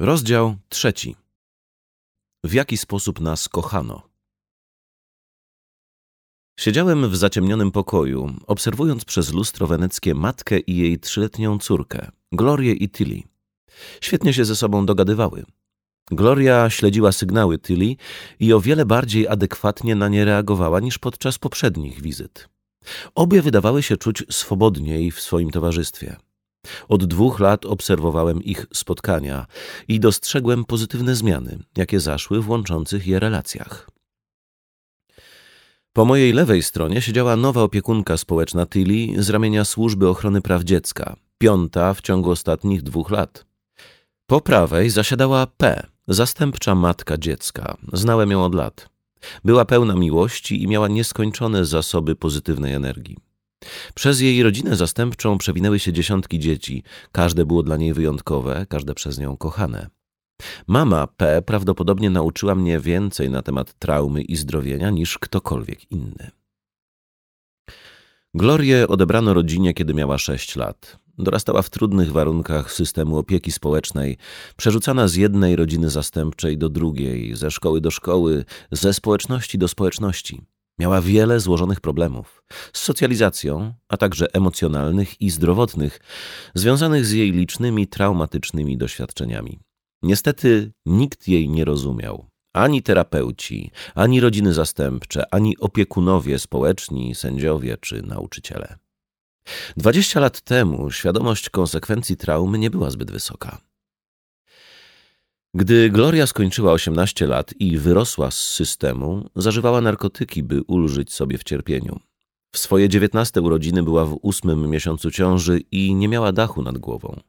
Rozdział trzeci. W jaki sposób nas kochano? Siedziałem w zaciemnionym pokoju, obserwując przez lustro weneckie matkę i jej trzyletnią córkę, Glorię i Tilly. Świetnie się ze sobą dogadywały. Gloria śledziła sygnały Tilly i o wiele bardziej adekwatnie na nie reagowała niż podczas poprzednich wizyt. Obie wydawały się czuć swobodniej w swoim towarzystwie. Od dwóch lat obserwowałem ich spotkania i dostrzegłem pozytywne zmiany, jakie zaszły w łączących je relacjach. Po mojej lewej stronie siedziała nowa opiekunka społeczna Tilly z ramienia Służby Ochrony Praw Dziecka, piąta w ciągu ostatnich dwóch lat. Po prawej zasiadała P, zastępcza matka dziecka. Znałem ją od lat. Była pełna miłości i miała nieskończone zasoby pozytywnej energii. Przez jej rodzinę zastępczą przewinęły się dziesiątki dzieci. Każde było dla niej wyjątkowe, każde przez nią kochane. Mama P prawdopodobnie nauczyła mnie więcej na temat traumy i zdrowienia niż ktokolwiek inny. Glorię odebrano rodzinie, kiedy miała sześć lat. Dorastała w trudnych warunkach systemu opieki społecznej, przerzucana z jednej rodziny zastępczej do drugiej, ze szkoły do szkoły, ze społeczności do społeczności. Miała wiele złożonych problemów z socjalizacją, a także emocjonalnych i zdrowotnych, związanych z jej licznymi traumatycznymi doświadczeniami. Niestety nikt jej nie rozumiał. Ani terapeuci, ani rodziny zastępcze, ani opiekunowie społeczni, sędziowie czy nauczyciele. Dwadzieścia lat temu świadomość konsekwencji traumy nie była zbyt wysoka. Gdy Gloria skończyła 18 lat i wyrosła z systemu, zażywała narkotyki, by ulżyć sobie w cierpieniu. W swoje 19 urodziny była w ósmym miesiącu ciąży i nie miała dachu nad głową.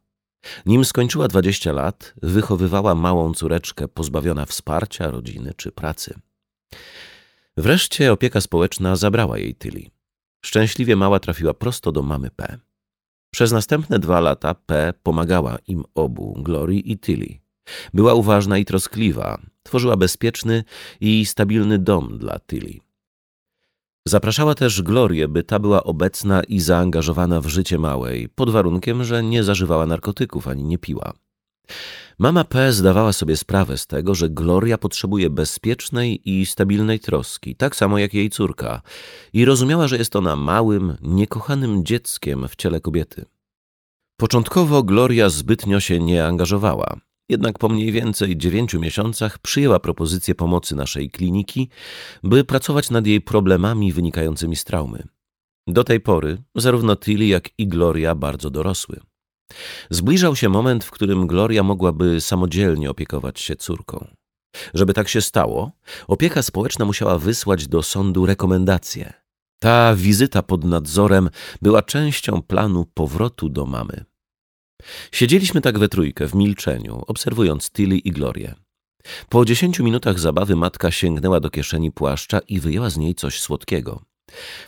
Nim skończyła 20 lat, wychowywała małą córeczkę pozbawiona wsparcia, rodziny czy pracy. Wreszcie opieka społeczna zabrała jej Tilly. Szczęśliwie mała trafiła prosto do mamy P. Przez następne dwa lata P pomagała im obu, Glory i Tilly. Była uważna i troskliwa, tworzyła bezpieczny i stabilny dom dla Tilly. Zapraszała też Glorię, by ta była obecna i zaangażowana w życie małej, pod warunkiem, że nie zażywała narkotyków ani nie piła. Mama P zdawała sobie sprawę z tego, że Gloria potrzebuje bezpiecznej i stabilnej troski, tak samo jak jej córka, i rozumiała, że jest ona małym, niekochanym dzieckiem w ciele kobiety. Początkowo Gloria zbytnio się nie angażowała. Jednak po mniej więcej dziewięciu miesiącach przyjęła propozycję pomocy naszej kliniki, by pracować nad jej problemami wynikającymi z traumy. Do tej pory zarówno Tilly, jak i Gloria bardzo dorosły. Zbliżał się moment, w którym Gloria mogłaby samodzielnie opiekować się córką. Żeby tak się stało, opieka społeczna musiała wysłać do sądu rekomendacje. Ta wizyta pod nadzorem była częścią planu powrotu do mamy. Siedzieliśmy tak we trójkę, w milczeniu, obserwując Tilly i Glorię. Po dziesięciu minutach zabawy matka sięgnęła do kieszeni płaszcza i wyjęła z niej coś słodkiego.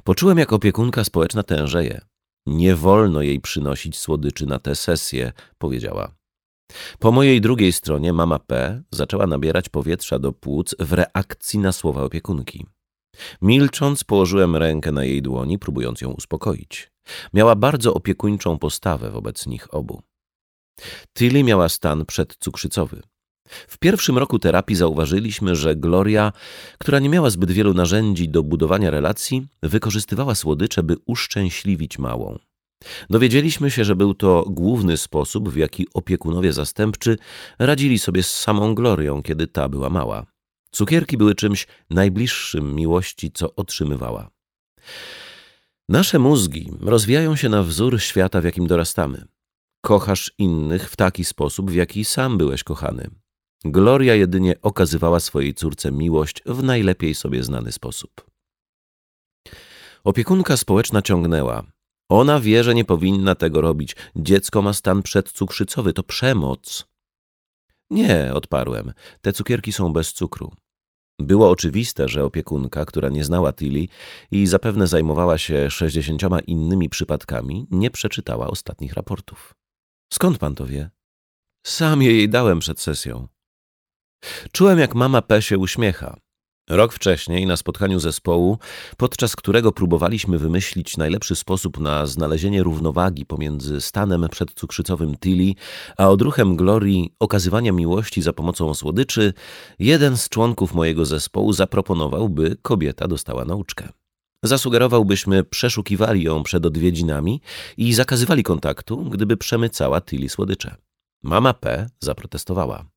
Poczułem, jak opiekunka społeczna tężeje. Nie wolno jej przynosić słodyczy na tę sesję, powiedziała. Po mojej drugiej stronie mama P zaczęła nabierać powietrza do płuc w reakcji na słowa opiekunki. Milcząc, położyłem rękę na jej dłoni, próbując ją uspokoić. Miała bardzo opiekuńczą postawę wobec nich obu. Tilly miała stan przedcukrzycowy. W pierwszym roku terapii zauważyliśmy, że Gloria, która nie miała zbyt wielu narzędzi do budowania relacji, wykorzystywała słodycze, by uszczęśliwić małą. Dowiedzieliśmy się, że był to główny sposób, w jaki opiekunowie zastępczy radzili sobie z samą Glorią, kiedy ta była mała. Cukierki były czymś najbliższym miłości, co otrzymywała. Nasze mózgi rozwijają się na wzór świata, w jakim dorastamy. Kochasz innych w taki sposób, w jaki sam byłeś kochany. Gloria jedynie okazywała swojej córce miłość w najlepiej sobie znany sposób. Opiekunka społeczna ciągnęła. Ona wie, że nie powinna tego robić. Dziecko ma stan przedcukrzycowy, to przemoc. Nie, odparłem. Te cukierki są bez cukru. Było oczywiste, że opiekunka, która nie znała Tilly i zapewne zajmowała się sześćdziesięcioma innymi przypadkami, nie przeczytała ostatnich raportów. Skąd pan to wie? Sam je jej dałem przed sesją. Czułem, jak mama P się uśmiecha. Rok wcześniej, na spotkaniu zespołu, podczas którego próbowaliśmy wymyślić najlepszy sposób na znalezienie równowagi pomiędzy stanem przedcukrzycowym Tilly a odruchem Glorii okazywania miłości za pomocą słodyczy, jeden z członków mojego zespołu zaproponował, by kobieta dostała nauczkę. Zasugerował, byśmy przeszukiwali ją przed odwiedzinami i zakazywali kontaktu, gdyby przemycała Tilly słodycze. Mama P zaprotestowała.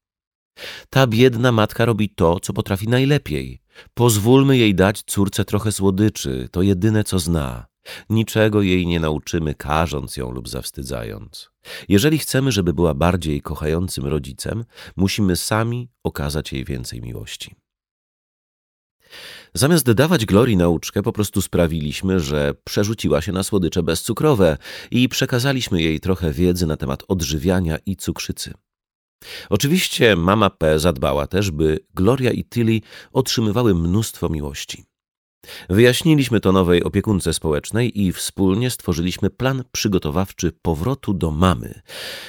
Ta biedna matka robi to, co potrafi najlepiej. Pozwólmy jej dać córce trochę słodyczy, to jedyne, co zna. Niczego jej nie nauczymy, karząc ją lub zawstydzając. Jeżeli chcemy, żeby była bardziej kochającym rodzicem, musimy sami okazać jej więcej miłości. Zamiast dawać Glorii nauczkę, po prostu sprawiliśmy, że przerzuciła się na słodycze bezcukrowe i przekazaliśmy jej trochę wiedzy na temat odżywiania i cukrzycy. Oczywiście mama P zadbała też, by Gloria i Tilly otrzymywały mnóstwo miłości. Wyjaśniliśmy to nowej opiekunce społecznej i wspólnie stworzyliśmy plan przygotowawczy powrotu do mamy,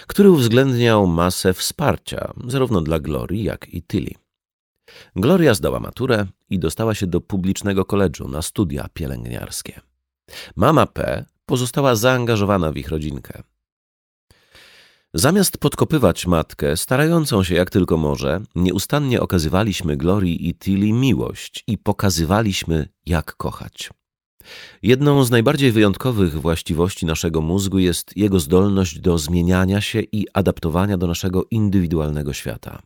który uwzględniał masę wsparcia zarówno dla Glorii, jak i Tilly. Gloria zdała maturę i dostała się do publicznego koledżu na studia pielęgniarskie. Mama P pozostała zaangażowana w ich rodzinkę. Zamiast podkopywać matkę, starającą się jak tylko może, nieustannie okazywaliśmy Glorii i Tilly miłość i pokazywaliśmy, jak kochać. Jedną z najbardziej wyjątkowych właściwości naszego mózgu jest jego zdolność do zmieniania się i adaptowania do naszego indywidualnego świata.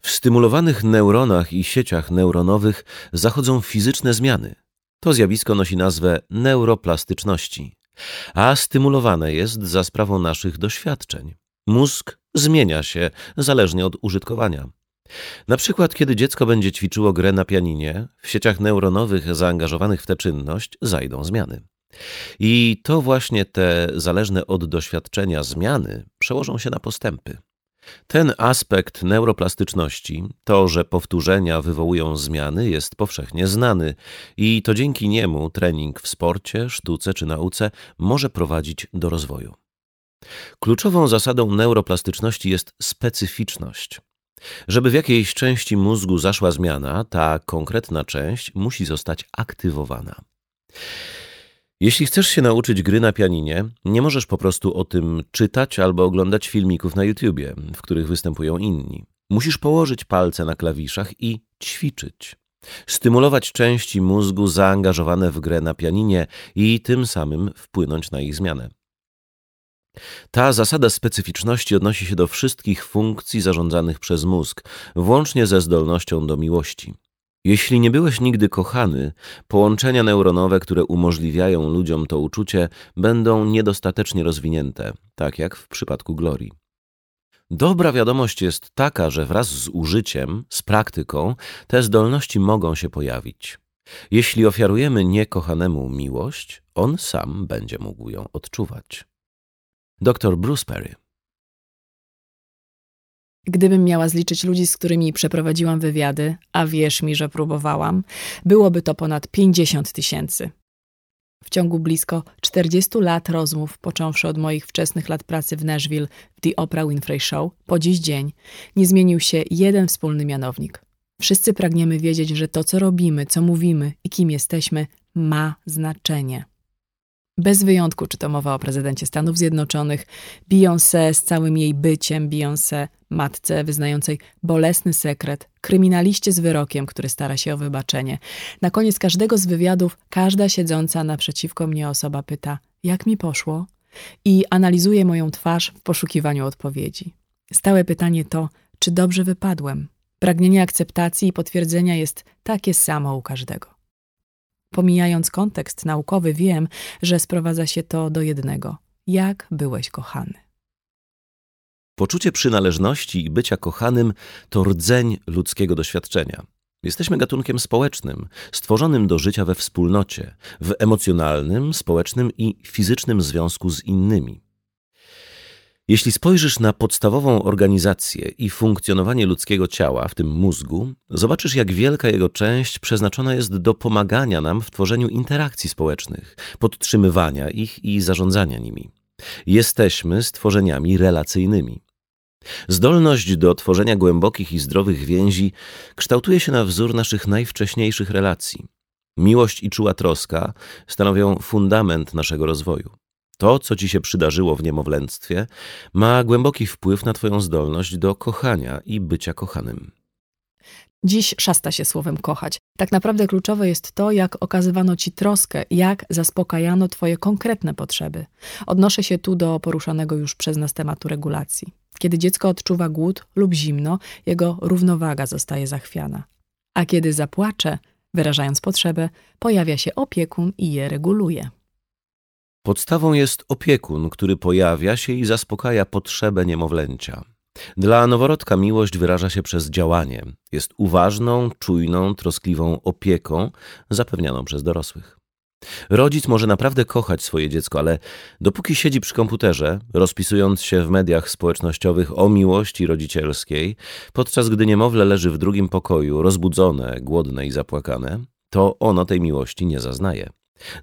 W stymulowanych neuronach i sieciach neuronowych zachodzą fizyczne zmiany. To zjawisko nosi nazwę neuroplastyczności, a stymulowane jest za sprawą naszych doświadczeń. Mózg zmienia się zależnie od użytkowania. Na przykład, kiedy dziecko będzie ćwiczyło grę na pianinie, w sieciach neuronowych zaangażowanych w tę czynność zajdą zmiany. I to właśnie te zależne od doświadczenia zmiany przełożą się na postępy. Ten aspekt neuroplastyczności, to, że powtórzenia wywołują zmiany, jest powszechnie znany i to dzięki niemu trening w sporcie, sztuce czy nauce może prowadzić do rozwoju. Kluczową zasadą neuroplastyczności jest specyficzność. Żeby w jakiejś części mózgu zaszła zmiana, ta konkretna część musi zostać aktywowana. Jeśli chcesz się nauczyć gry na pianinie, nie możesz po prostu o tym czytać albo oglądać filmików na YouTubie, w których występują inni. Musisz położyć palce na klawiszach i ćwiczyć. Stymulować części mózgu zaangażowane w grę na pianinie i tym samym wpłynąć na ich zmianę. Ta zasada specyficzności odnosi się do wszystkich funkcji zarządzanych przez mózg, włącznie ze zdolnością do miłości. Jeśli nie byłeś nigdy kochany, połączenia neuronowe, które umożliwiają ludziom to uczucie, będą niedostatecznie rozwinięte, tak jak w przypadku Glorii. Dobra wiadomość jest taka, że wraz z użyciem, z praktyką, te zdolności mogą się pojawić. Jeśli ofiarujemy niekochanemu miłość, on sam będzie mógł ją odczuwać. Dr Bruce Perry Gdybym miała zliczyć ludzi, z którymi przeprowadziłam wywiady, a wierz mi, że próbowałam, byłoby to ponad 50 tysięcy. W ciągu blisko 40 lat rozmów, począwszy od moich wczesnych lat pracy w Nashville w The Oprah Winfrey Show, po dziś dzień, nie zmienił się jeden wspólny mianownik. Wszyscy pragniemy wiedzieć, że to, co robimy, co mówimy i kim jesteśmy, ma znaczenie. Bez wyjątku, czy to mowa o prezydencie Stanów Zjednoczonych, Beyoncé z całym jej byciem, Beyoncé, matce wyznającej bolesny sekret, kryminaliście z wyrokiem, który stara się o wybaczenie. Na koniec każdego z wywiadów każda siedząca naprzeciwko mnie osoba pyta, jak mi poszło? I analizuje moją twarz w poszukiwaniu odpowiedzi. Stałe pytanie to, czy dobrze wypadłem? Pragnienie akceptacji i potwierdzenia jest takie samo u każdego. Pomijając kontekst naukowy, wiem, że sprowadza się to do jednego: jak byłeś kochany. Poczucie przynależności i bycia kochanym to rdzeń ludzkiego doświadczenia. Jesteśmy gatunkiem społecznym, stworzonym do życia we wspólnocie, w emocjonalnym, społecznym i fizycznym związku z innymi. Jeśli spojrzysz na podstawową organizację i funkcjonowanie ludzkiego ciała, w tym mózgu, zobaczysz, jak wielka jego część przeznaczona jest do pomagania nam w tworzeniu interakcji społecznych, podtrzymywania ich i zarządzania nimi. Jesteśmy stworzeniami relacyjnymi. Zdolność do tworzenia głębokich i zdrowych więzi kształtuje się na wzór naszych najwcześniejszych relacji. Miłość i czuła troska stanowią fundament naszego rozwoju. To, co ci się przydarzyło w niemowlęctwie, ma głęboki wpływ na Twoją zdolność do kochania i bycia kochanym. Dziś szasta się słowem kochać. Tak naprawdę kluczowe jest to, jak okazywano ci troskę, jak zaspokajano twoje konkretne potrzeby. Odnoszę się tu do poruszanego już przez nas tematu regulacji. Kiedy dziecko odczuwa głód lub zimno, jego równowaga zostaje zachwiana. A kiedy zapłacze, wyrażając potrzebę, pojawia się opiekun i je reguluje. Podstawą jest opiekun, który pojawia się i zaspokaja potrzebę niemowlęcia. Dla noworodka miłość wyraża się przez działanie. Jest uważną, czujną, troskliwą opieką zapewnianą przez dorosłych. Rodzic może naprawdę kochać swoje dziecko, ale dopóki siedzi przy komputerze, rozpisując się w mediach społecznościowych o miłości rodzicielskiej, podczas gdy niemowlę leży w drugim pokoju, rozbudzone, głodne i zapłakane, to ono tej miłości nie zaznaje.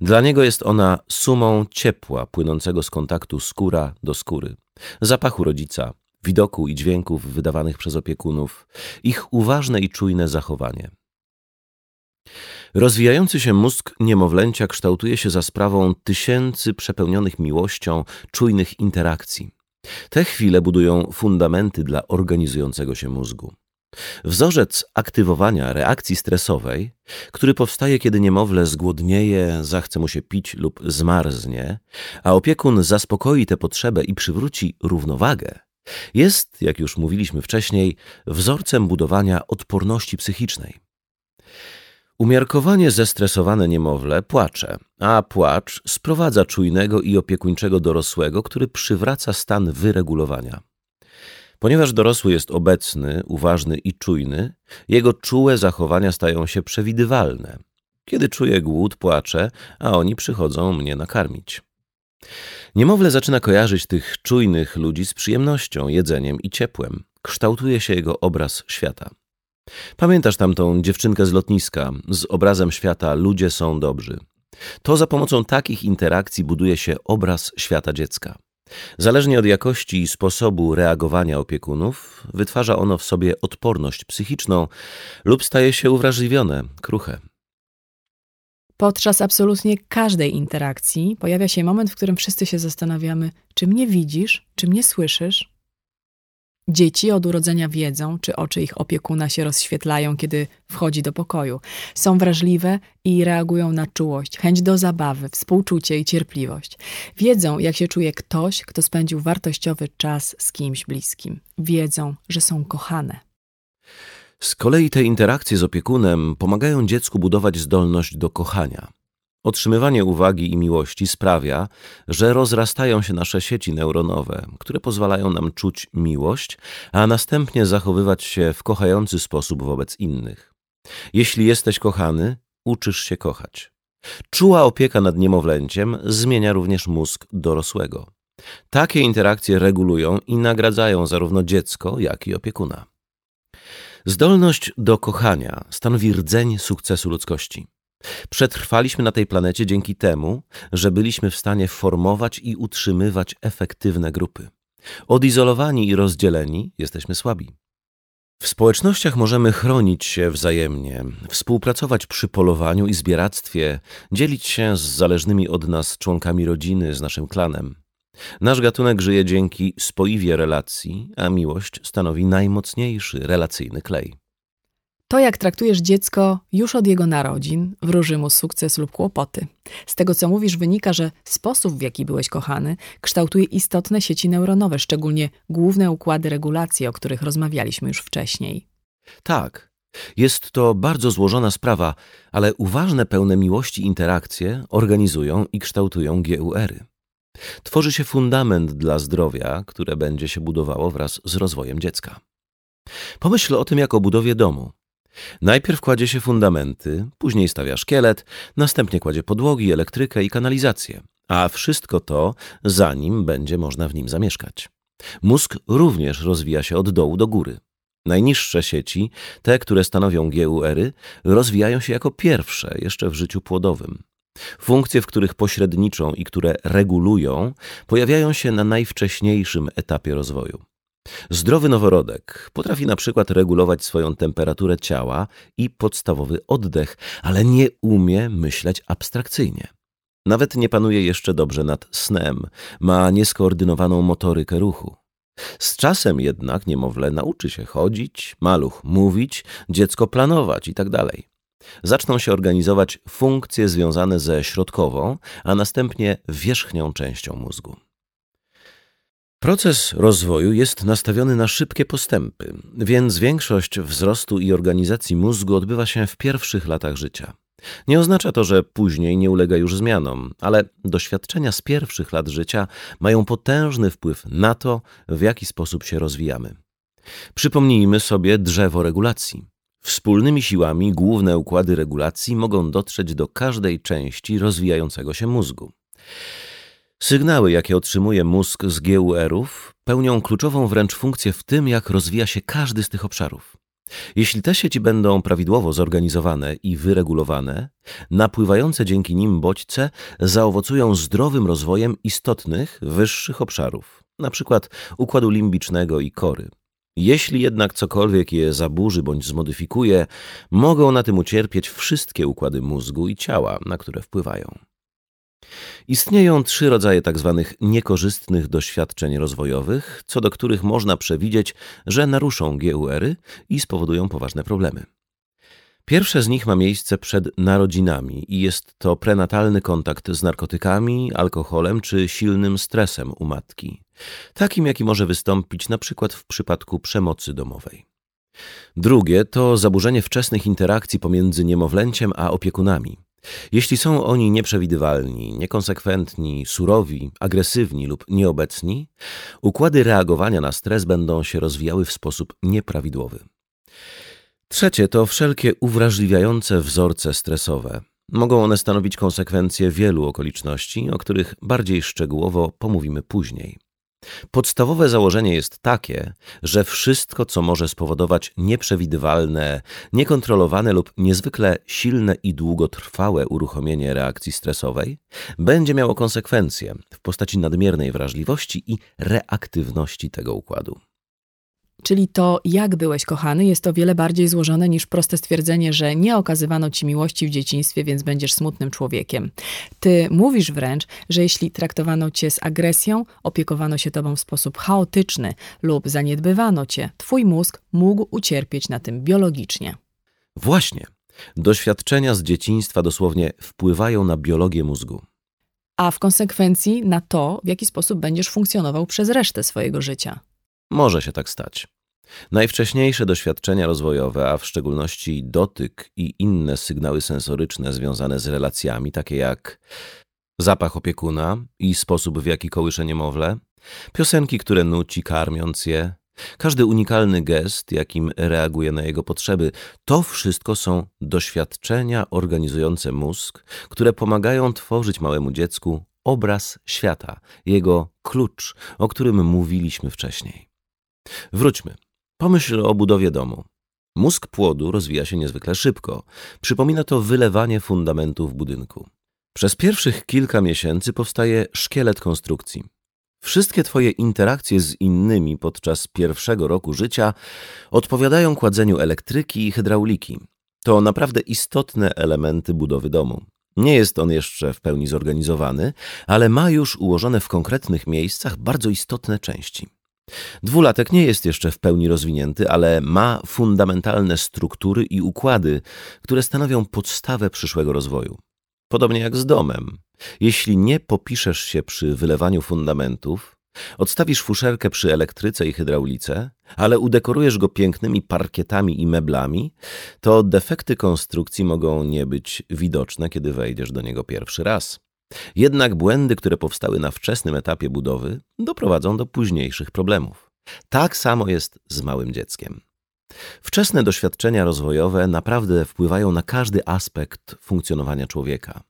Dla niego jest ona sumą ciepła płynącego z kontaktu skóra do skóry, zapachu rodzica, widoku i dźwięków wydawanych przez opiekunów, ich uważne i czujne zachowanie. Rozwijający się mózg niemowlęcia kształtuje się za sprawą tysięcy przepełnionych miłością, czujnych interakcji. Te chwile budują fundamenty dla organizującego się mózgu. Wzorzec aktywowania reakcji stresowej, który powstaje, kiedy niemowlę zgłodnieje, zachce mu się pić lub zmarznie, a opiekun zaspokoi tę potrzebę i przywróci równowagę, jest, jak już mówiliśmy wcześniej, wzorcem budowania odporności psychicznej. Umiarkowanie zestresowane niemowlę płacze, a płacz sprowadza czujnego i opiekuńczego dorosłego, który przywraca stan wyregulowania. Ponieważ dorosły jest obecny, uważny i czujny, jego czułe zachowania stają się przewidywalne. Kiedy czuje głód, płacze, a oni przychodzą mnie nakarmić. Niemowlę zaczyna kojarzyć tych czujnych ludzi z przyjemnością, jedzeniem i ciepłem. Kształtuje się jego obraz świata. Pamiętasz tamtą dziewczynkę z lotniska z obrazem świata Ludzie są dobrzy. To za pomocą takich interakcji buduje się obraz świata dziecka. Zależnie od jakości i sposobu reagowania opiekunów, wytwarza ono w sobie odporność psychiczną lub staje się uwrażliwione, kruche. Podczas absolutnie każdej interakcji pojawia się moment, w którym wszyscy się zastanawiamy, czy mnie widzisz, czy mnie słyszysz. Dzieci od urodzenia wiedzą, czy oczy ich opiekuna się rozświetlają, kiedy wchodzi do pokoju. Są wrażliwe i reagują na czułość, chęć do zabawy, współczucie i cierpliwość. Wiedzą, jak się czuje ktoś, kto spędził wartościowy czas z kimś bliskim. Wiedzą, że są kochane. Z kolei te interakcje z opiekunem pomagają dziecku budować zdolność do kochania. Otrzymywanie uwagi i miłości sprawia, że rozrastają się nasze sieci neuronowe, które pozwalają nam czuć miłość, a następnie zachowywać się w kochający sposób wobec innych. Jeśli jesteś kochany, uczysz się kochać. Czuła opieka nad niemowlęciem zmienia również mózg dorosłego. Takie interakcje regulują i nagradzają zarówno dziecko, jak i opiekuna. Zdolność do kochania stanowi rdzeń sukcesu ludzkości. Przetrwaliśmy na tej planecie dzięki temu, że byliśmy w stanie formować i utrzymywać efektywne grupy. Odizolowani i rozdzieleni jesteśmy słabi. W społecznościach możemy chronić się wzajemnie, współpracować przy polowaniu i zbieractwie, dzielić się z zależnymi od nas członkami rodziny, z naszym klanem. Nasz gatunek żyje dzięki spoiwie relacji, a miłość stanowi najmocniejszy relacyjny klej. To, jak traktujesz dziecko już od jego narodzin, wróży mu sukces lub kłopoty. Z tego, co mówisz, wynika, że sposób, w jaki byłeś kochany, kształtuje istotne sieci neuronowe, szczególnie główne układy regulacji, o których rozmawialiśmy już wcześniej. Tak, jest to bardzo złożona sprawa, ale uważne, pełne miłości interakcje organizują i kształtują GUR-y. Tworzy się fundament dla zdrowia, które będzie się budowało wraz z rozwojem dziecka. Pomyśl o tym jak o budowie domu. Najpierw kładzie się fundamenty, później stawia szkielet, następnie kładzie podłogi, elektrykę i kanalizację. A wszystko to, zanim będzie można w nim zamieszkać. Mózg również rozwija się od dołu do góry. Najniższe sieci, te, które stanowią GUR-y, rozwijają się jako pierwsze jeszcze w życiu płodowym. Funkcje, w których pośredniczą i które regulują, pojawiają się na najwcześniejszym etapie rozwoju. Zdrowy noworodek potrafi na przykład regulować swoją temperaturę ciała i podstawowy oddech, ale nie umie myśleć abstrakcyjnie. Nawet nie panuje jeszcze dobrze nad snem, ma nieskoordynowaną motorykę ruchu. Z czasem jednak niemowlę nauczy się chodzić, maluch mówić, dziecko planować itd. Tak Zaczną się organizować funkcje związane ze środkową, a następnie wierzchnią częścią mózgu. Proces rozwoju jest nastawiony na szybkie postępy, więc większość wzrostu i organizacji mózgu odbywa się w pierwszych latach życia. Nie oznacza to, że później nie ulega już zmianom, ale doświadczenia z pierwszych lat życia mają potężny wpływ na to, w jaki sposób się rozwijamy. Przypomnijmy sobie drzewo regulacji. Wspólnymi siłami główne układy regulacji mogą dotrzeć do każdej części rozwijającego się mózgu. Sygnały, jakie otrzymuje mózg z GUR-ów, pełnią kluczową wręcz funkcję w tym, jak rozwija się każdy z tych obszarów. Jeśli te sieci będą prawidłowo zorganizowane i wyregulowane, napływające dzięki nim bodźce zaowocują zdrowym rozwojem istotnych, wyższych obszarów, np. układu limbicznego i kory. Jeśli jednak cokolwiek je zaburzy bądź zmodyfikuje, mogą na tym ucierpieć wszystkie układy mózgu i ciała, na które wpływają. Istnieją trzy rodzaje tzw. Tak niekorzystnych doświadczeń rozwojowych, co do których można przewidzieć, że naruszą GUR-y i spowodują poważne problemy. Pierwsze z nich ma miejsce przed narodzinami i jest to prenatalny kontakt z narkotykami, alkoholem czy silnym stresem u matki, takim jaki może wystąpić na przykład w przypadku przemocy domowej. Drugie to zaburzenie wczesnych interakcji pomiędzy niemowlęciem a opiekunami. Jeśli są oni nieprzewidywalni, niekonsekwentni, surowi, agresywni lub nieobecni, układy reagowania na stres będą się rozwijały w sposób nieprawidłowy. Trzecie to wszelkie uwrażliwiające wzorce stresowe. Mogą one stanowić konsekwencje wielu okoliczności, o których bardziej szczegółowo pomówimy później. Podstawowe założenie jest takie, że wszystko, co może spowodować nieprzewidywalne, niekontrolowane lub niezwykle silne i długotrwałe uruchomienie reakcji stresowej, będzie miało konsekwencje w postaci nadmiernej wrażliwości i reaktywności tego układu. Czyli to, jak byłeś kochany, jest o wiele bardziej złożone niż proste stwierdzenie, że nie okazywano ci miłości w dzieciństwie, więc będziesz smutnym człowiekiem. Ty mówisz wręcz, że jeśli traktowano cię z agresją, opiekowano się tobą w sposób chaotyczny lub zaniedbywano cię, twój mózg mógł ucierpieć na tym biologicznie. Właśnie. Doświadczenia z dzieciństwa dosłownie wpływają na biologię mózgu. A w konsekwencji na to, w jaki sposób będziesz funkcjonował przez resztę swojego życia. Może się tak stać. Najwcześniejsze doświadczenia rozwojowe, a w szczególności dotyk i inne sygnały sensoryczne związane z relacjami, takie jak zapach opiekuna i sposób, w jaki kołysze niemowlę, piosenki, które nuci karmiąc je, każdy unikalny gest, jakim reaguje na jego potrzeby, to wszystko są doświadczenia organizujące mózg, które pomagają tworzyć małemu dziecku obraz świata, jego klucz, o którym mówiliśmy wcześniej. Wróćmy. Pomyśl o budowie domu. Mózg płodu rozwija się niezwykle szybko. Przypomina to wylewanie fundamentów budynku. Przez pierwszych kilka miesięcy powstaje szkielet konstrukcji. Wszystkie Twoje interakcje z innymi podczas pierwszego roku życia odpowiadają kładzeniu elektryki i hydrauliki. To naprawdę istotne elementy budowy domu. Nie jest on jeszcze w pełni zorganizowany, ale ma już ułożone w konkretnych miejscach bardzo istotne części. Dwulatek nie jest jeszcze w pełni rozwinięty, ale ma fundamentalne struktury i układy, które stanowią podstawę przyszłego rozwoju. Podobnie jak z domem. Jeśli nie popiszesz się przy wylewaniu fundamentów, odstawisz fuszerkę przy elektryce i hydraulice, ale udekorujesz go pięknymi parkietami i meblami, to defekty konstrukcji mogą nie być widoczne, kiedy wejdziesz do niego pierwszy raz. Jednak błędy, które powstały na wczesnym etapie budowy, doprowadzą do późniejszych problemów. Tak samo jest z małym dzieckiem. Wczesne doświadczenia rozwojowe naprawdę wpływają na każdy aspekt funkcjonowania człowieka.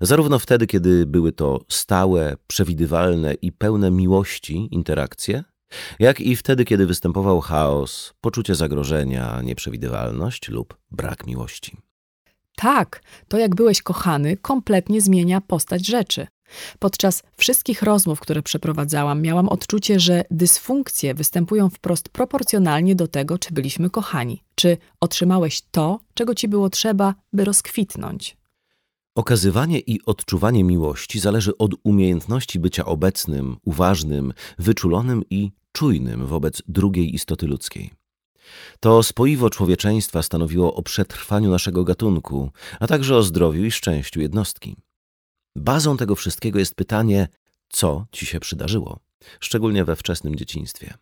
Zarówno wtedy, kiedy były to stałe, przewidywalne i pełne miłości interakcje, jak i wtedy, kiedy występował chaos, poczucie zagrożenia, nieprzewidywalność lub brak miłości. Tak, to jak byłeś kochany, kompletnie zmienia postać rzeczy. Podczas wszystkich rozmów, które przeprowadzałam, miałam odczucie, że dysfunkcje występują wprost proporcjonalnie do tego, czy byliśmy kochani, czy otrzymałeś to, czego ci było trzeba, by rozkwitnąć. Okazywanie i odczuwanie miłości zależy od umiejętności bycia obecnym, uważnym, wyczulonym i czujnym wobec drugiej istoty ludzkiej. To spoiwo człowieczeństwa stanowiło o przetrwaniu naszego gatunku, a także o zdrowiu i szczęściu jednostki. Bazą tego wszystkiego jest pytanie, co ci się przydarzyło, szczególnie we wczesnym dzieciństwie.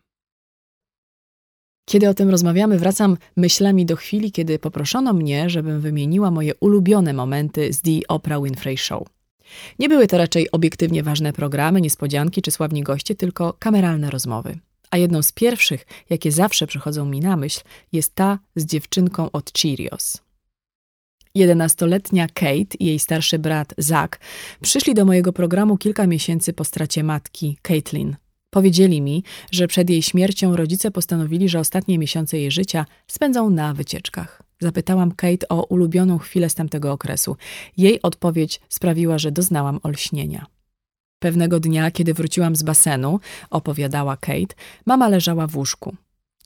Kiedy o tym rozmawiamy, wracam myślami do chwili, kiedy poproszono mnie, żebym wymieniła moje ulubione momenty z The Oprah Winfrey Show. Nie były to raczej obiektywnie ważne programy, niespodzianki czy sławni goście, tylko kameralne rozmowy. A jedną z pierwszych, jakie zawsze przychodzą mi na myśl, jest ta z dziewczynką od Cheerios. Jedenastoletnia Kate i jej starszy brat Zach przyszli do mojego programu kilka miesięcy po stracie matki, Caitlin. Powiedzieli mi, że przed jej śmiercią rodzice postanowili, że ostatnie miesiące jej życia spędzą na wycieczkach. Zapytałam Kate o ulubioną chwilę z tamtego okresu. Jej odpowiedź sprawiła, że doznałam olśnienia. Pewnego dnia, kiedy wróciłam z basenu, opowiadała Kate, mama leżała w łóżku.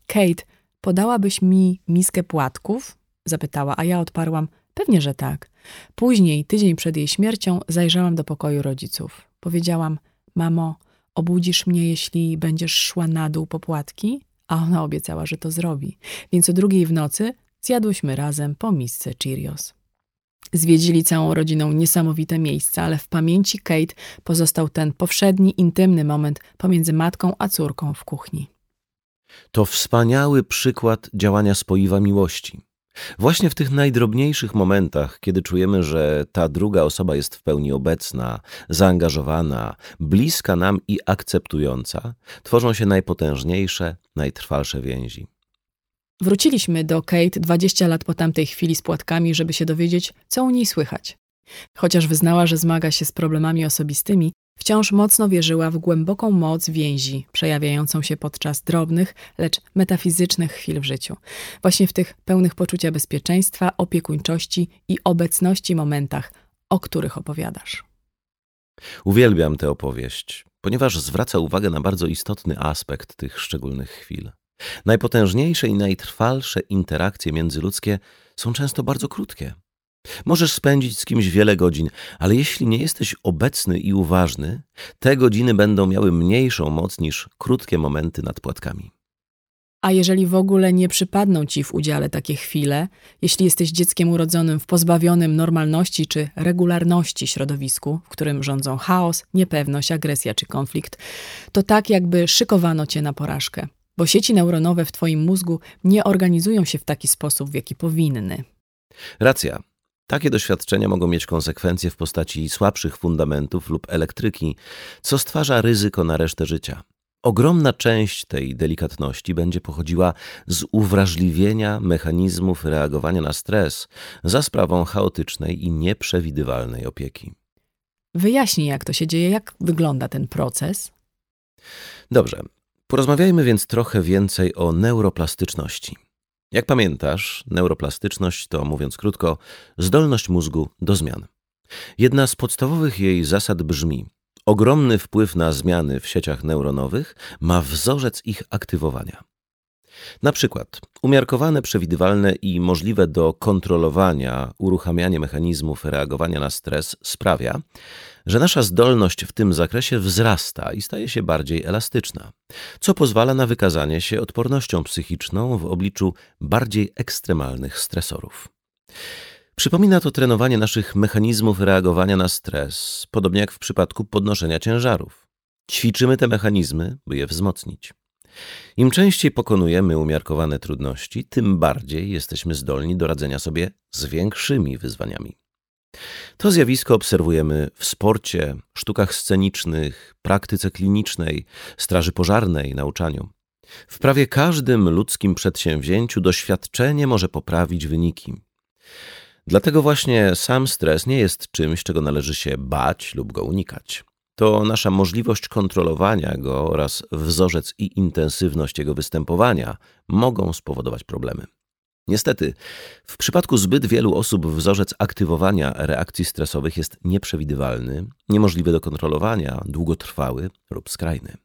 Kate, podałabyś mi miskę płatków? Zapytała, a ja odparłam, pewnie, że tak. Później, tydzień przed jej śmiercią, zajrzałam do pokoju rodziców. Powiedziałam, mamo, obudzisz mnie, jeśli będziesz szła na dół po płatki? A ona obiecała, że to zrobi. Więc o drugiej w nocy zjadłyśmy razem po misce Cheerios. Zwiedzili całą rodziną niesamowite miejsca, ale w pamięci Kate pozostał ten powszedni, intymny moment pomiędzy matką a córką w kuchni. To wspaniały przykład działania spoiwa miłości. Właśnie w tych najdrobniejszych momentach, kiedy czujemy, że ta druga osoba jest w pełni obecna, zaangażowana, bliska nam i akceptująca, tworzą się najpotężniejsze, najtrwalsze więzi. Wróciliśmy do Kate 20 lat po tamtej chwili z płatkami, żeby się dowiedzieć, co u niej słychać. Chociaż wyznała, że zmaga się z problemami osobistymi, wciąż mocno wierzyła w głęboką moc więzi, przejawiającą się podczas drobnych, lecz metafizycznych chwil w życiu. Właśnie w tych pełnych poczucia bezpieczeństwa, opiekuńczości i obecności momentach, o których opowiadasz. Uwielbiam tę opowieść, ponieważ zwraca uwagę na bardzo istotny aspekt tych szczególnych chwil. Najpotężniejsze i najtrwalsze interakcje międzyludzkie są często bardzo krótkie. Możesz spędzić z kimś wiele godzin, ale jeśli nie jesteś obecny i uważny, te godziny będą miały mniejszą moc niż krótkie momenty nad płatkami. A jeżeli w ogóle nie przypadną ci w udziale takie chwile, jeśli jesteś dzieckiem urodzonym w pozbawionym normalności czy regularności środowisku, w którym rządzą chaos, niepewność, agresja czy konflikt, to tak jakby szykowano cię na porażkę bo sieci neuronowe w Twoim mózgu nie organizują się w taki sposób, w jaki powinny. Racja. Takie doświadczenia mogą mieć konsekwencje w postaci słabszych fundamentów lub elektryki, co stwarza ryzyko na resztę życia. Ogromna część tej delikatności będzie pochodziła z uwrażliwienia mechanizmów reagowania na stres za sprawą chaotycznej i nieprzewidywalnej opieki. Wyjaśnij, jak to się dzieje, jak wygląda ten proces. Dobrze, Porozmawiajmy więc trochę więcej o neuroplastyczności. Jak pamiętasz, neuroplastyczność to, mówiąc krótko, zdolność mózgu do zmian. Jedna z podstawowych jej zasad brzmi: ogromny wpływ na zmiany w sieciach neuronowych ma wzorzec ich aktywowania. Na przykład umiarkowane, przewidywalne i możliwe do kontrolowania uruchamianie mechanizmów reagowania na stres sprawia, że nasza zdolność w tym zakresie wzrasta i staje się bardziej elastyczna, co pozwala na wykazanie się odpornością psychiczną w obliczu bardziej ekstremalnych stresorów. Przypomina to trenowanie naszych mechanizmów reagowania na stres, podobnie jak w przypadku podnoszenia ciężarów. Ćwiczymy te mechanizmy, by je wzmocnić. Im częściej pokonujemy umiarkowane trudności, tym bardziej jesteśmy zdolni do radzenia sobie z większymi wyzwaniami. To zjawisko obserwujemy w sporcie, sztukach scenicznych, praktyce klinicznej, straży pożarnej, nauczaniu. W prawie każdym ludzkim przedsięwzięciu doświadczenie może poprawić wyniki. Dlatego właśnie sam stres nie jest czymś, czego należy się bać lub go unikać. To nasza możliwość kontrolowania go oraz wzorzec i intensywność jego występowania mogą spowodować problemy. Niestety, w przypadku zbyt wielu osób wzorzec aktywowania reakcji stresowych jest nieprzewidywalny, niemożliwy do kontrolowania, długotrwały lub skrajny.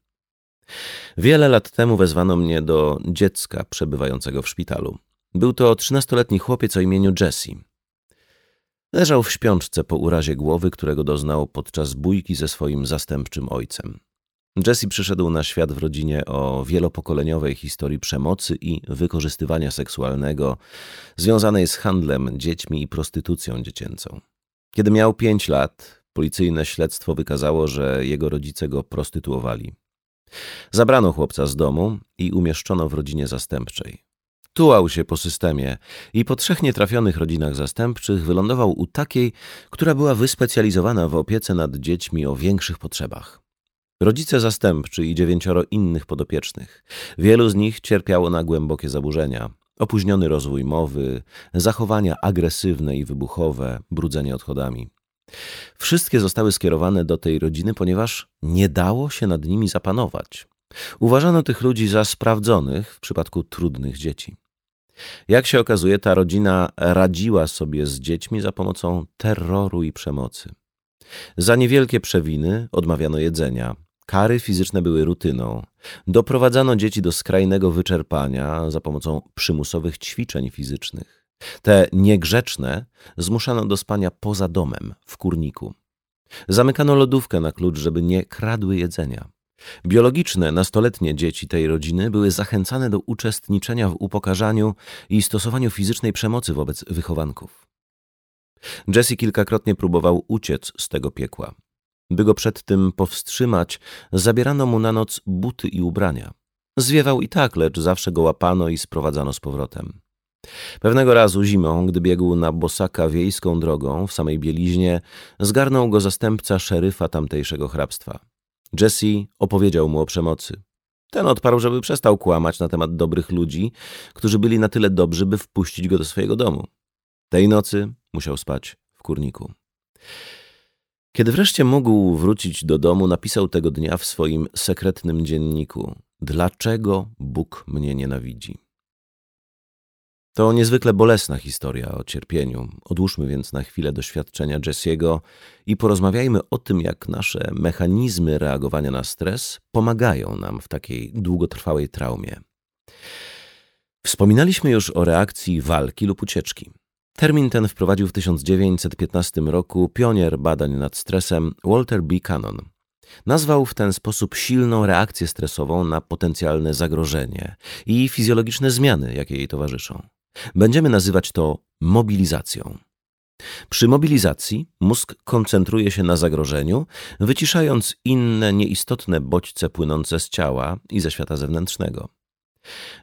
Wiele lat temu wezwano mnie do dziecka przebywającego w szpitalu. Był to trzynastoletni chłopiec o imieniu Jesse. Leżał w śpiączce po urazie głowy, którego doznał podczas bójki ze swoim zastępczym ojcem. Jesse przyszedł na świat w rodzinie o wielopokoleniowej historii przemocy i wykorzystywania seksualnego związanej z handlem dziećmi i prostytucją dziecięcą. Kiedy miał pięć lat, policyjne śledztwo wykazało, że jego rodzice go prostytuowali. Zabrano chłopca z domu i umieszczono w rodzinie zastępczej. Tułał się po systemie i po trzech nietrafionych rodzinach zastępczych wylądował u takiej, która była wyspecjalizowana w opiece nad dziećmi o większych potrzebach. Rodzice zastępczy i dziewięcioro innych podopiecznych. Wielu z nich cierpiało na głębokie zaburzenia. Opóźniony rozwój mowy, zachowania agresywne i wybuchowe, brudzenie odchodami. Wszystkie zostały skierowane do tej rodziny, ponieważ nie dało się nad nimi zapanować. Uważano tych ludzi za sprawdzonych w przypadku trudnych dzieci. Jak się okazuje, ta rodzina radziła sobie z dziećmi za pomocą terroru i przemocy. Za niewielkie przewiny odmawiano jedzenia, Kary fizyczne były rutyną. Doprowadzano dzieci do skrajnego wyczerpania za pomocą przymusowych ćwiczeń fizycznych. Te niegrzeczne zmuszano do spania poza domem, w kurniku. Zamykano lodówkę na klucz, żeby nie kradły jedzenia. Biologiczne, nastoletnie dzieci tej rodziny były zachęcane do uczestniczenia w upokarzaniu i stosowaniu fizycznej przemocy wobec wychowanków. Jesse kilkakrotnie próbował uciec z tego piekła. By go przed tym powstrzymać, zabierano mu na noc buty i ubrania. Zwiewał i tak, lecz zawsze go łapano i sprowadzano z powrotem. Pewnego razu zimą, gdy biegł na bosaka wiejską drogą w samej bieliźnie, zgarnął go zastępca szeryfa tamtejszego hrabstwa. Jesse opowiedział mu o przemocy. Ten odparł, żeby przestał kłamać na temat dobrych ludzi, którzy byli na tyle dobrzy, by wpuścić go do swojego domu. Tej nocy musiał spać w kurniku. Kiedy wreszcie mógł wrócić do domu, napisał tego dnia w swoim sekretnym dzienniku: Dlaczego Bóg mnie nienawidzi? To niezwykle bolesna historia o cierpieniu. Odłóżmy więc na chwilę doświadczenia Jesse'ego i porozmawiajmy o tym, jak nasze mechanizmy reagowania na stres pomagają nam w takiej długotrwałej traumie. Wspominaliśmy już o reakcji walki lub ucieczki. Termin ten wprowadził w 1915 roku pionier badań nad stresem Walter B. Cannon. Nazwał w ten sposób silną reakcję stresową na potencjalne zagrożenie i fizjologiczne zmiany, jakie jej towarzyszą. Będziemy nazywać to mobilizacją. Przy mobilizacji mózg koncentruje się na zagrożeniu, wyciszając inne nieistotne bodźce płynące z ciała i ze świata zewnętrznego.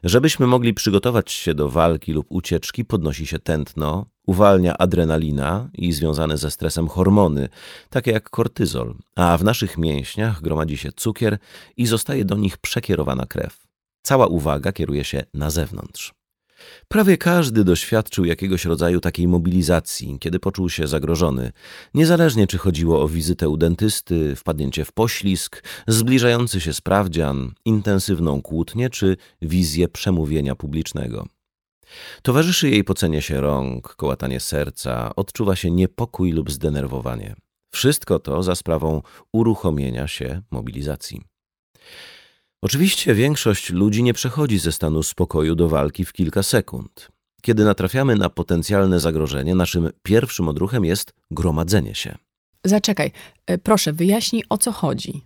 Żebyśmy mogli przygotować się do walki lub ucieczki, podnosi się tętno, uwalnia adrenalina i związane ze stresem hormony, takie jak kortyzol, a w naszych mięśniach gromadzi się cukier i zostaje do nich przekierowana krew. Cała uwaga kieruje się na zewnątrz. Prawie każdy doświadczył jakiegoś rodzaju takiej mobilizacji, kiedy poczuł się zagrożony, niezależnie czy chodziło o wizytę u dentysty, wpadnięcie w poślizg, zbliżający się sprawdzian, intensywną kłótnię czy wizję przemówienia publicznego. Towarzyszy jej pocenie się rąk, kołatanie serca, odczuwa się niepokój lub zdenerwowanie. Wszystko to za sprawą uruchomienia się mobilizacji. Oczywiście większość ludzi nie przechodzi ze stanu spokoju do walki w kilka sekund. Kiedy natrafiamy na potencjalne zagrożenie, naszym pierwszym odruchem jest gromadzenie się. Zaczekaj, e, proszę, wyjaśnij o co chodzi.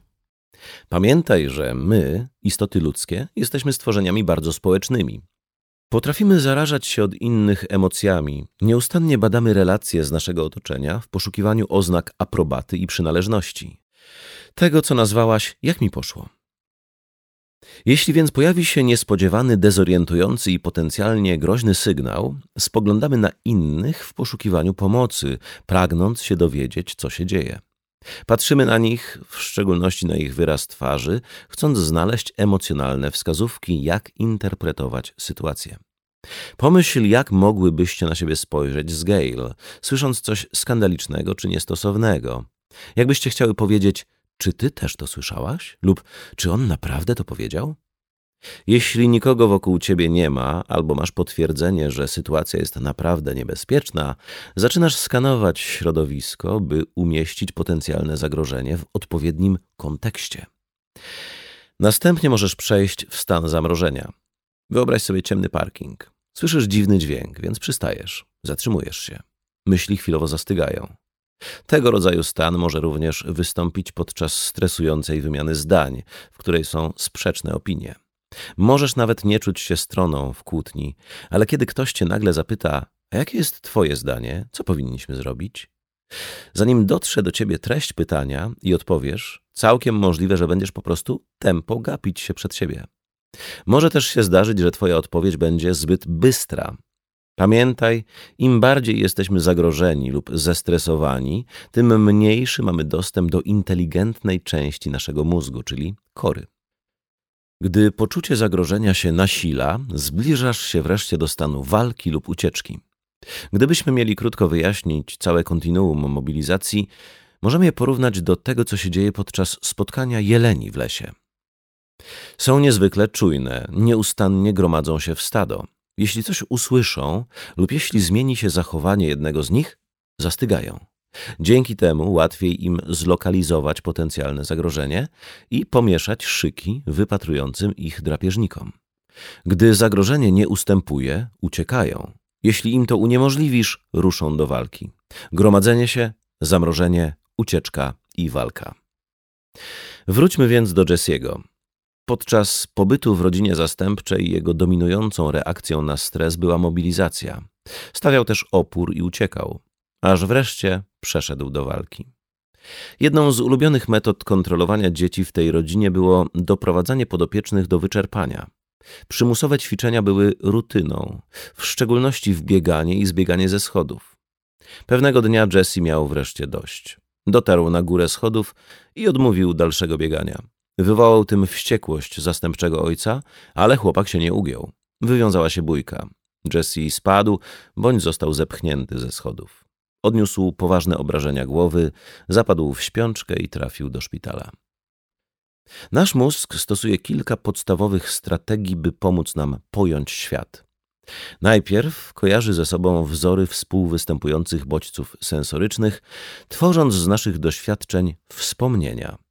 Pamiętaj, że my, istoty ludzkie, jesteśmy stworzeniami bardzo społecznymi. Potrafimy zarażać się od innych emocjami. Nieustannie badamy relacje z naszego otoczenia w poszukiwaniu oznak aprobaty i przynależności. Tego, co nazwałaś, jak mi poszło. Jeśli więc pojawi się niespodziewany, dezorientujący i potencjalnie groźny sygnał, spoglądamy na innych w poszukiwaniu pomocy, pragnąc się dowiedzieć, co się dzieje. Patrzymy na nich, w szczególności na ich wyraz twarzy, chcąc znaleźć emocjonalne wskazówki, jak interpretować sytuację. Pomyśl, jak mogłybyście na siebie spojrzeć z Gail, słysząc coś skandalicznego czy niestosownego. Jakbyście chciały powiedzieć, czy ty też to słyszałaś? Lub czy on naprawdę to powiedział? Jeśli nikogo wokół ciebie nie ma, albo masz potwierdzenie, że sytuacja jest naprawdę niebezpieczna, zaczynasz skanować środowisko, by umieścić potencjalne zagrożenie w odpowiednim kontekście. Następnie możesz przejść w stan zamrożenia. Wyobraź sobie ciemny parking. Słyszysz dziwny dźwięk, więc przystajesz, zatrzymujesz się. Myśli chwilowo zastygają. Tego rodzaju stan może również wystąpić podczas stresującej wymiany zdań, w której są sprzeczne opinie. Możesz nawet nie czuć się stroną w kłótni, ale kiedy ktoś cię nagle zapyta, a jakie jest twoje zdanie, co powinniśmy zrobić? Zanim dotrze do ciebie treść pytania i odpowiesz, całkiem możliwe, że będziesz po prostu tempo gapić się przed siebie. Może też się zdarzyć, że twoja odpowiedź będzie zbyt bystra. Pamiętaj, im bardziej jesteśmy zagrożeni lub zestresowani, tym mniejszy mamy dostęp do inteligentnej części naszego mózgu, czyli kory. Gdy poczucie zagrożenia się nasila, zbliżasz się wreszcie do stanu walki lub ucieczki. Gdybyśmy mieli krótko wyjaśnić całe kontinuum mobilizacji, możemy je porównać do tego, co się dzieje podczas spotkania jeleni w lesie. Są niezwykle czujne, nieustannie gromadzą się w stado. Jeśli coś usłyszą lub jeśli zmieni się zachowanie jednego z nich, zastygają. Dzięki temu łatwiej im zlokalizować potencjalne zagrożenie i pomieszać szyki wypatrującym ich drapieżnikom. Gdy zagrożenie nie ustępuje, uciekają. Jeśli im to uniemożliwisz, ruszą do walki. Gromadzenie się, zamrożenie, ucieczka i walka. Wróćmy więc do Jesse'ego. Podczas pobytu w rodzinie zastępczej jego dominującą reakcją na stres była mobilizacja. Stawiał też opór i uciekał aż wreszcie przeszedł do walki. Jedną z ulubionych metod kontrolowania dzieci w tej rodzinie było doprowadzanie podopiecznych do wyczerpania. Przymusowe ćwiczenia były rutyną, w szczególności wbieganie i zbieganie ze schodów. Pewnego dnia Jesse miał wreszcie dość. Dotarł na górę schodów i odmówił dalszego biegania. Wywołał tym wściekłość zastępczego ojca, ale chłopak się nie ugiął. Wywiązała się bójka. Jesse spadł bądź został zepchnięty ze schodów. Odniósł poważne obrażenia głowy, zapadł w śpiączkę i trafił do szpitala. Nasz mózg stosuje kilka podstawowych strategii, by pomóc nam pojąć świat. Najpierw kojarzy ze sobą wzory współwystępujących bodźców sensorycznych, tworząc z naszych doświadczeń wspomnienia.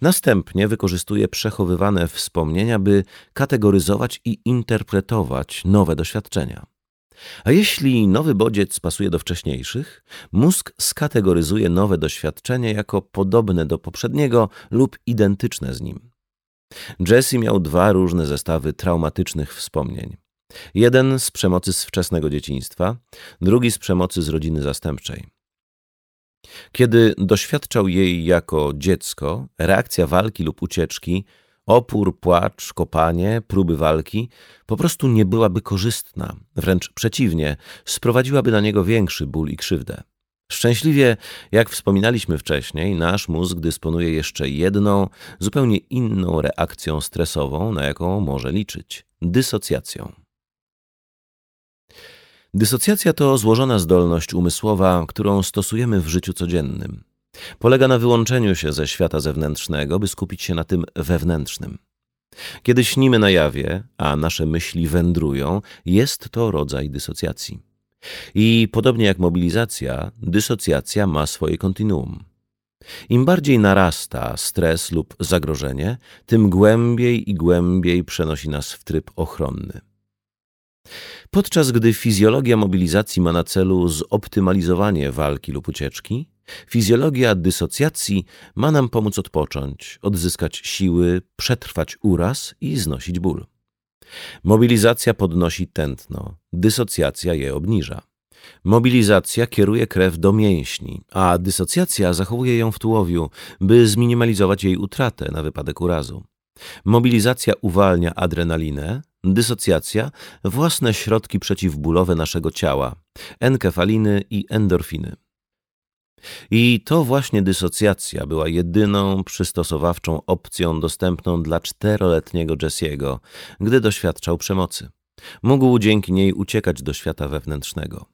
Następnie wykorzystuje przechowywane wspomnienia, by kategoryzować i interpretować nowe doświadczenia. A jeśli nowy bodziec pasuje do wcześniejszych, mózg skategoryzuje nowe doświadczenie jako podobne do poprzedniego lub identyczne z nim. Jesse miał dwa różne zestawy traumatycznych wspomnień. Jeden z przemocy z wczesnego dzieciństwa, drugi z przemocy z rodziny zastępczej. Kiedy doświadczał jej jako dziecko, reakcja walki lub ucieczki Opór, płacz, kopanie, próby walki po prostu nie byłaby korzystna, wręcz przeciwnie, sprowadziłaby na niego większy ból i krzywdę. Szczęśliwie, jak wspominaliśmy wcześniej, nasz mózg dysponuje jeszcze jedną, zupełnie inną reakcją stresową, na jaką może liczyć dysocjacją. Dysocjacja to złożona zdolność umysłowa, którą stosujemy w życiu codziennym. Polega na wyłączeniu się ze świata zewnętrznego, by skupić się na tym wewnętrznym. Kiedy śnimy na jawie, a nasze myśli wędrują, jest to rodzaj dysocjacji. I podobnie jak mobilizacja, dysocjacja ma swoje kontinuum. Im bardziej narasta stres lub zagrożenie, tym głębiej i głębiej przenosi nas w tryb ochronny. Podczas gdy fizjologia mobilizacji ma na celu zoptymalizowanie walki lub ucieczki, Fizjologia dysocjacji ma nam pomóc odpocząć, odzyskać siły, przetrwać uraz i znosić ból. Mobilizacja podnosi tętno, dysocjacja je obniża. Mobilizacja kieruje krew do mięśni, a dysocjacja zachowuje ją w tułowiu, by zminimalizować jej utratę na wypadek urazu. Mobilizacja uwalnia adrenalinę, dysocjacja własne środki przeciwbólowe naszego ciała, enkefaliny i endorfiny. I to właśnie dysocjacja była jedyną przystosowawczą opcją dostępną dla czteroletniego Jesse'ego, gdy doświadczał przemocy. Mógł dzięki niej uciekać do świata wewnętrznego.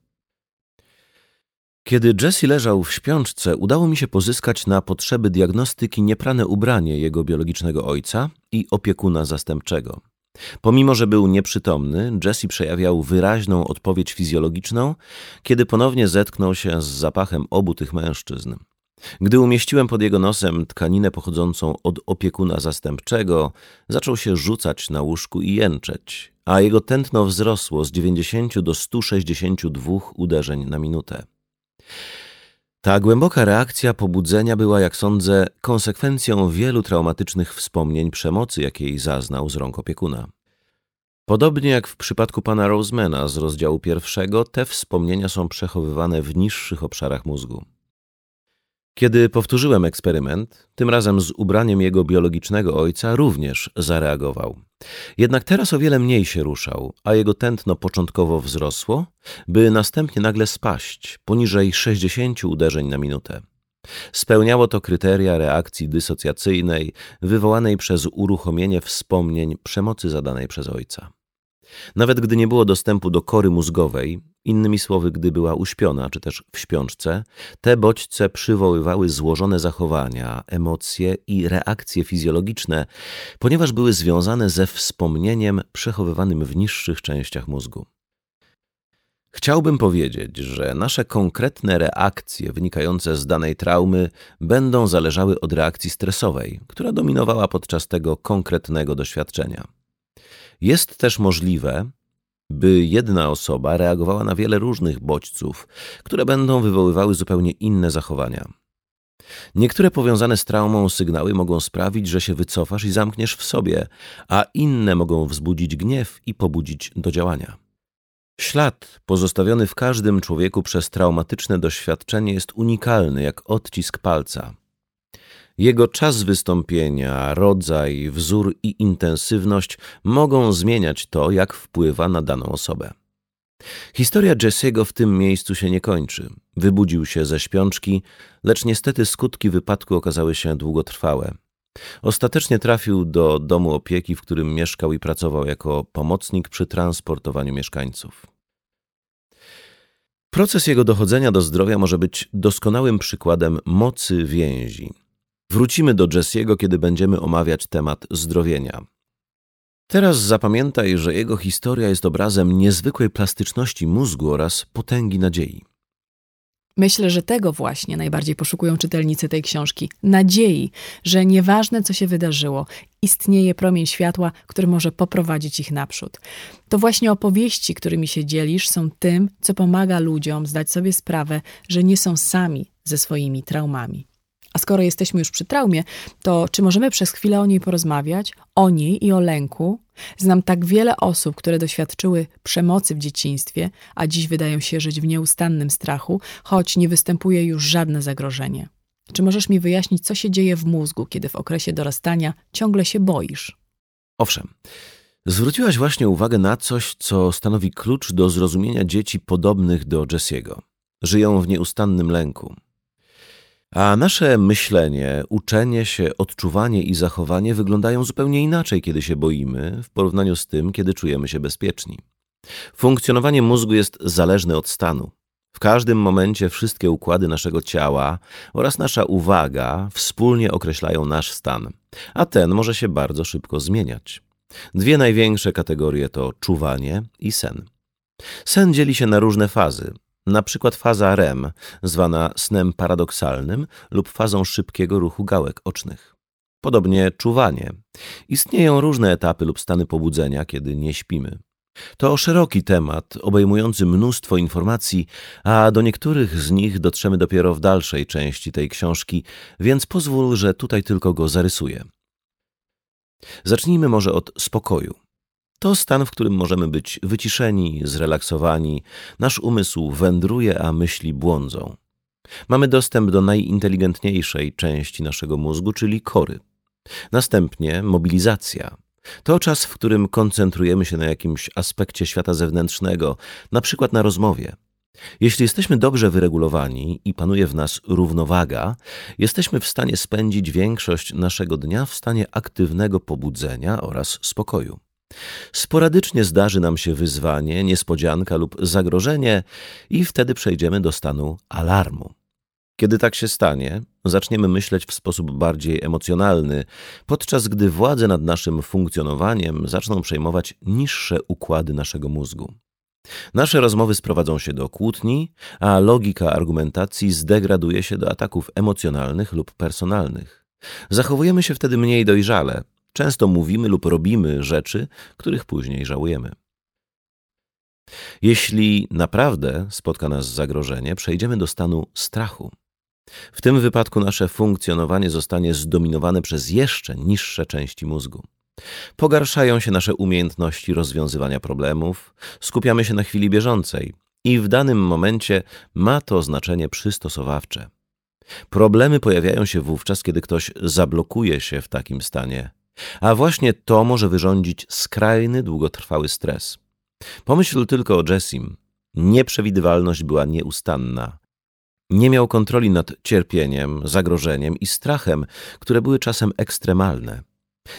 Kiedy Jesse leżał w śpiączce, udało mi się pozyskać na potrzeby diagnostyki nieprane ubranie jego biologicznego ojca i opiekuna zastępczego. Pomimo, że był nieprzytomny, Jesse przejawiał wyraźną odpowiedź fizjologiczną, kiedy ponownie zetknął się z zapachem obu tych mężczyzn. Gdy umieściłem pod jego nosem tkaninę pochodzącą od opiekuna zastępczego, zaczął się rzucać na łóżku i jęczeć, a jego tętno wzrosło z 90 do 162 uderzeń na minutę. Ta głęboka reakcja pobudzenia była, jak sądzę, konsekwencją wielu traumatycznych wspomnień przemocy, jakiej zaznał z rąk opiekuna. Podobnie jak w przypadku pana Rosemana z rozdziału pierwszego, te wspomnienia są przechowywane w niższych obszarach mózgu. Kiedy powtórzyłem eksperyment, tym razem z ubraniem jego biologicznego ojca, również zareagował. Jednak teraz o wiele mniej się ruszał, a jego tętno początkowo wzrosło, by następnie nagle spaść poniżej 60 uderzeń na minutę. Spełniało to kryteria reakcji dysocjacyjnej wywołanej przez uruchomienie wspomnień przemocy zadanej przez ojca. Nawet gdy nie było dostępu do kory mózgowej, innymi słowy, gdy była uśpiona czy też w śpiączce, te bodźce przywoływały złożone zachowania, emocje i reakcje fizjologiczne, ponieważ były związane ze wspomnieniem przechowywanym w niższych częściach mózgu. Chciałbym powiedzieć, że nasze konkretne reakcje wynikające z danej traumy będą zależały od reakcji stresowej, która dominowała podczas tego konkretnego doświadczenia. Jest też możliwe, by jedna osoba reagowała na wiele różnych bodźców, które będą wywoływały zupełnie inne zachowania. Niektóre powiązane z traumą sygnały mogą sprawić, że się wycofasz i zamkniesz w sobie, a inne mogą wzbudzić gniew i pobudzić do działania. Ślad pozostawiony w każdym człowieku przez traumatyczne doświadczenie jest unikalny jak odcisk palca. Jego czas wystąpienia, rodzaj, wzór i intensywność mogą zmieniać to, jak wpływa na daną osobę. Historia Jesse'ego w tym miejscu się nie kończy. Wybudził się ze śpiączki, lecz niestety skutki wypadku okazały się długotrwałe. Ostatecznie trafił do domu opieki, w którym mieszkał i pracował jako pomocnik przy transportowaniu mieszkańców. Proces jego dochodzenia do zdrowia może być doskonałym przykładem mocy więzi. Wrócimy do Jesse'ego, kiedy będziemy omawiać temat zdrowienia. Teraz zapamiętaj, że jego historia jest obrazem niezwykłej plastyczności mózgu oraz potęgi nadziei. Myślę, że tego właśnie najbardziej poszukują czytelnicy tej książki nadziei, że nieważne co się wydarzyło, istnieje promień światła, który może poprowadzić ich naprzód. To właśnie opowieści, którymi się dzielisz, są tym, co pomaga ludziom zdać sobie sprawę, że nie są sami ze swoimi traumami. A skoro jesteśmy już przy traumie, to czy możemy przez chwilę o niej porozmawiać? O niej i o lęku? Znam tak wiele osób, które doświadczyły przemocy w dzieciństwie, a dziś wydają się żyć w nieustannym strachu, choć nie występuje już żadne zagrożenie. Czy możesz mi wyjaśnić, co się dzieje w mózgu, kiedy w okresie dorastania ciągle się boisz? Owszem. Zwróciłaś właśnie uwagę na coś, co stanowi klucz do zrozumienia dzieci podobnych do Jesse'ego. Żyją w nieustannym lęku. A nasze myślenie, uczenie się, odczuwanie i zachowanie wyglądają zupełnie inaczej, kiedy się boimy, w porównaniu z tym, kiedy czujemy się bezpieczni. Funkcjonowanie mózgu jest zależne od stanu. W każdym momencie wszystkie układy naszego ciała oraz nasza uwaga wspólnie określają nasz stan, a ten może się bardzo szybko zmieniać. Dwie największe kategorie to czuwanie i sen. Sen dzieli się na różne fazy, na przykład faza REM, zwana snem paradoksalnym lub fazą szybkiego ruchu gałek ocznych. Podobnie czuwanie. Istnieją różne etapy lub stany pobudzenia, kiedy nie śpimy. To szeroki temat, obejmujący mnóstwo informacji, a do niektórych z nich dotrzemy dopiero w dalszej części tej książki, więc pozwól, że tutaj tylko go zarysuję. Zacznijmy może od spokoju. To stan, w którym możemy być wyciszeni, zrelaksowani, nasz umysł wędruje, a myśli błądzą. Mamy dostęp do najinteligentniejszej części naszego mózgu, czyli kory. Następnie mobilizacja. To czas, w którym koncentrujemy się na jakimś aspekcie świata zewnętrznego, na przykład na rozmowie. Jeśli jesteśmy dobrze wyregulowani i panuje w nas równowaga, jesteśmy w stanie spędzić większość naszego dnia w stanie aktywnego pobudzenia oraz spokoju. Sporadycznie zdarzy nam się wyzwanie, niespodzianka lub zagrożenie, i wtedy przejdziemy do stanu alarmu. Kiedy tak się stanie, zaczniemy myśleć w sposób bardziej emocjonalny, podczas gdy władze nad naszym funkcjonowaniem zaczną przejmować niższe układy naszego mózgu. Nasze rozmowy sprowadzą się do kłótni, a logika argumentacji zdegraduje się do ataków emocjonalnych lub personalnych. Zachowujemy się wtedy mniej dojrzale, często mówimy lub robimy rzeczy, których później żałujemy. Jeśli naprawdę spotka nas zagrożenie, przejdziemy do stanu strachu. W tym wypadku nasze funkcjonowanie zostanie zdominowane przez jeszcze niższe części mózgu. Pogarszają się nasze umiejętności rozwiązywania problemów, skupiamy się na chwili bieżącej i w danym momencie ma to znaczenie przystosowawcze. Problemy pojawiają się wówczas, kiedy ktoś zablokuje się w takim stanie, a właśnie to może wyrządzić skrajny, długotrwały stres. Pomyśl tylko o Jessim. Nieprzewidywalność była nieustanna. Nie miał kontroli nad cierpieniem, zagrożeniem i strachem, które były czasem ekstremalne.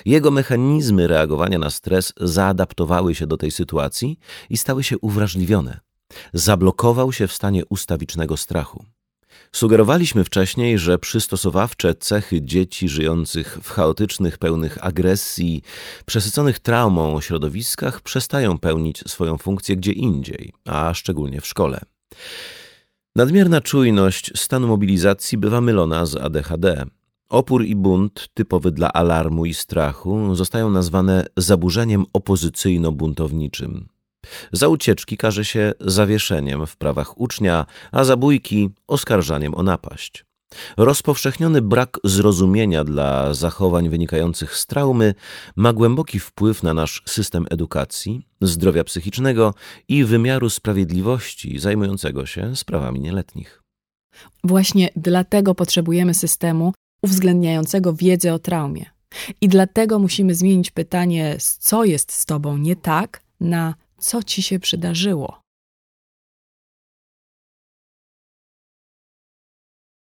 Jego mechanizmy reagowania na stres zaadaptowały się do tej sytuacji i stały się uwrażliwione. Zablokował się w stanie ustawicznego strachu. Sugerowaliśmy wcześniej, że przystosowawcze cechy dzieci żyjących w chaotycznych, pełnych agresji, przesyconych traumą środowiskach przestają pełnić swoją funkcję gdzie indziej, a szczególnie w szkole. Nadmierna czujność stanu mobilizacji bywa mylona z ADHD. Opór i bunt, typowy dla alarmu i strachu, zostają nazwane zaburzeniem opozycyjno-buntowniczym. Za ucieczki każe się zawieszeniem w prawach ucznia, a za bójki oskarżaniem o napaść. Rozpowszechniony brak zrozumienia dla zachowań wynikających z traumy ma głęboki wpływ na nasz system edukacji, zdrowia psychicznego i wymiaru sprawiedliwości zajmującego się sprawami nieletnich. Właśnie dlatego potrzebujemy systemu uwzględniającego wiedzę o traumie. I dlatego musimy zmienić pytanie, co jest z tobą nie tak, na co ci się przydarzyło.